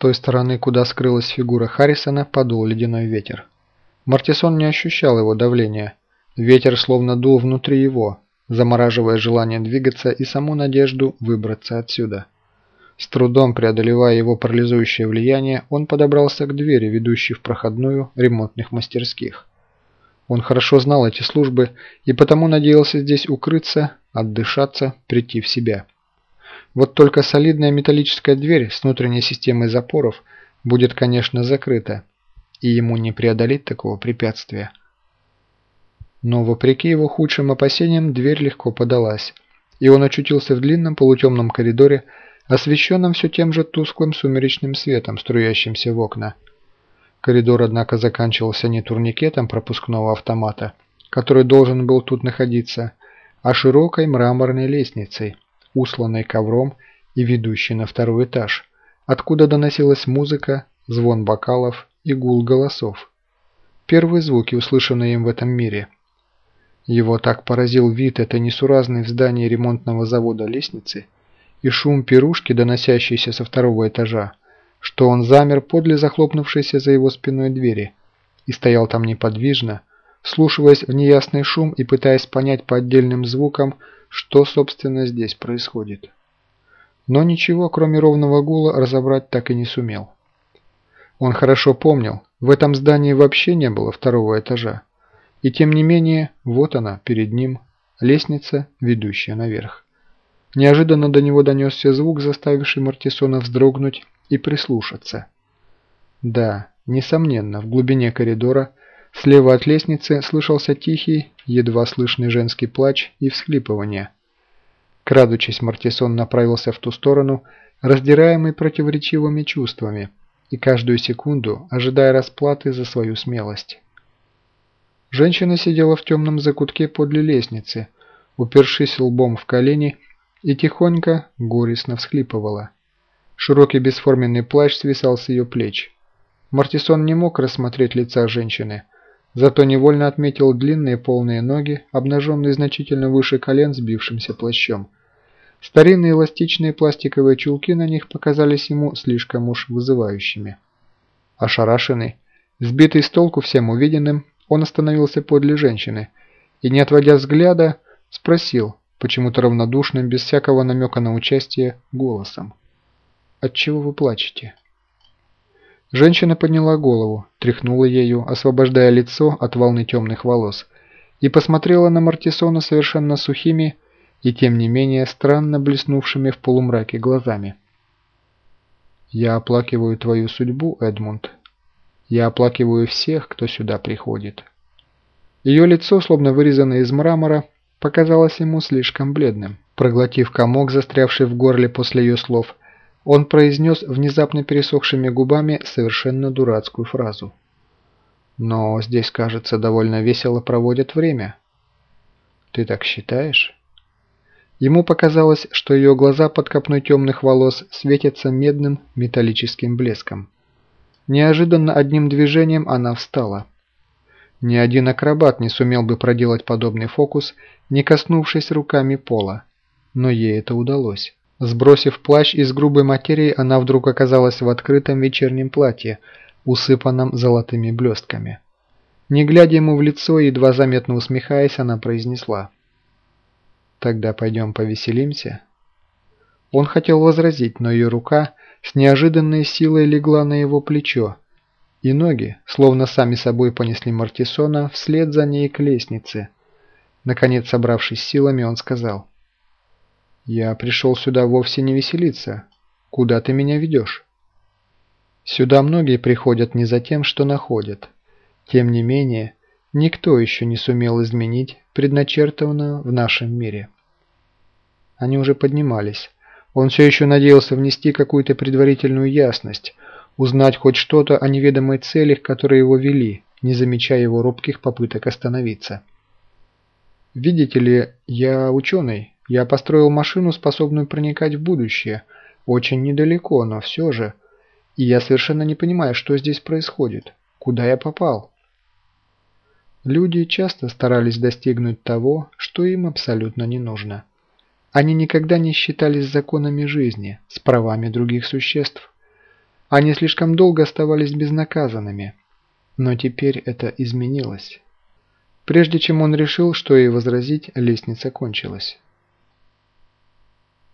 той стороны, куда скрылась фигура Харрисона, подул ледяной ветер. Мартисон не ощущал его давления. Ветер словно дул внутри его, замораживая желание двигаться и саму надежду выбраться отсюда. С трудом преодолевая его парализующее влияние, он подобрался к двери, ведущей в проходную ремонтных мастерских. Он хорошо знал эти службы и потому надеялся здесь укрыться, отдышаться, прийти в себя. Вот только солидная металлическая дверь с внутренней системой запоров будет, конечно, закрыта, и ему не преодолеть такого препятствия. Но, вопреки его худшим опасениям, дверь легко подалась, и он очутился в длинном полутемном коридоре, освещенном все тем же тусклым сумеречным светом, струящимся в окна. Коридор, однако, заканчивался не турникетом пропускного автомата, который должен был тут находиться, а широкой мраморной лестницей, усланной ковром и ведущей на второй этаж, откуда доносилась музыка, звон бокалов и гул голосов. Первые звуки, услышанные им в этом мире. Его так поразил вид этой несуразной в здании ремонтного завода лестницы и шум пирушки, доносящийся со второго этажа, что он замер подле захлопнувшейся за его спиной двери и стоял там неподвижно, слушаясь в неясный шум и пытаясь понять по отдельным звукам, что, собственно, здесь происходит. Но ничего, кроме ровного гула, разобрать так и не сумел. Он хорошо помнил, в этом здании вообще не было второго этажа. И тем не менее, вот она, перед ним, лестница, ведущая наверх. Неожиданно до него донесся звук, заставивший Мартисона вздрогнуть и прислушаться. Да, несомненно, в глубине коридора Слева от лестницы слышался тихий, едва слышный женский плач и всхлипывание. Крадучись, Мартисон направился в ту сторону, раздираемый противоречивыми чувствами, и каждую секунду ожидая расплаты за свою смелость. Женщина сидела в темном закутке подле лестницы, упершись лбом в колени и тихонько, горестно всхлипывала. Широкий бесформенный плащ свисал с ее плеч. Мартисон не мог рассмотреть лица женщины, Зато невольно отметил длинные полные ноги, обнаженные значительно выше колен сбившимся плащом. Старинные эластичные пластиковые чулки на них показались ему слишком уж вызывающими. Ошарашенный, сбитый с толку всем увиденным, он остановился подле женщины и, не отводя взгляда, спросил, почему-то равнодушным, без всякого намека на участие, голосом. «Отчего вы плачете?» Женщина подняла голову, тряхнула ею, освобождая лицо от волны темных волос, и посмотрела на Мартисона совершенно сухими и тем не менее странно блеснувшими в полумраке глазами. «Я оплакиваю твою судьбу, Эдмунд. Я оплакиваю всех, кто сюда приходит». Ее лицо, словно вырезанное из мрамора, показалось ему слишком бледным. Проглотив комок, застрявший в горле после ее слов, он произнес внезапно пересохшими губами совершенно дурацкую фразу. «Но здесь, кажется, довольно весело проводят время». «Ты так считаешь?» Ему показалось, что ее глаза под копной темных волос светятся медным металлическим блеском. Неожиданно одним движением она встала. Ни один акробат не сумел бы проделать подобный фокус, не коснувшись руками пола, но ей это удалось. Сбросив плащ из грубой материи, она вдруг оказалась в открытом вечернем платье, усыпанном золотыми блестками. Не глядя ему в лицо, едва заметно усмехаясь, она произнесла. «Тогда пойдем повеселимся?» Он хотел возразить, но ее рука с неожиданной силой легла на его плечо, и ноги, словно сами собой понесли Мартисона, вслед за ней к лестнице. Наконец, собравшись силами, он сказал. «Я пришел сюда вовсе не веселиться. Куда ты меня ведешь?» Сюда многие приходят не за тем, что находят. Тем не менее, никто еще не сумел изменить предначертанное в нашем мире. Они уже поднимались. Он все еще надеялся внести какую-то предварительную ясность, узнать хоть что-то о неведомой цели, которые его вели, не замечая его робких попыток остановиться. «Видите ли, я ученый, я построил машину, способную проникать в будущее. Очень недалеко, но все же. И я совершенно не понимаю, что здесь происходит. Куда я попал? Люди часто старались достигнуть того, что им абсолютно не нужно. Они никогда не считались законами жизни, с правами других существ. Они слишком долго оставались безнаказанными. Но теперь это изменилось. Прежде чем он решил, что ей возразить, лестница кончилась.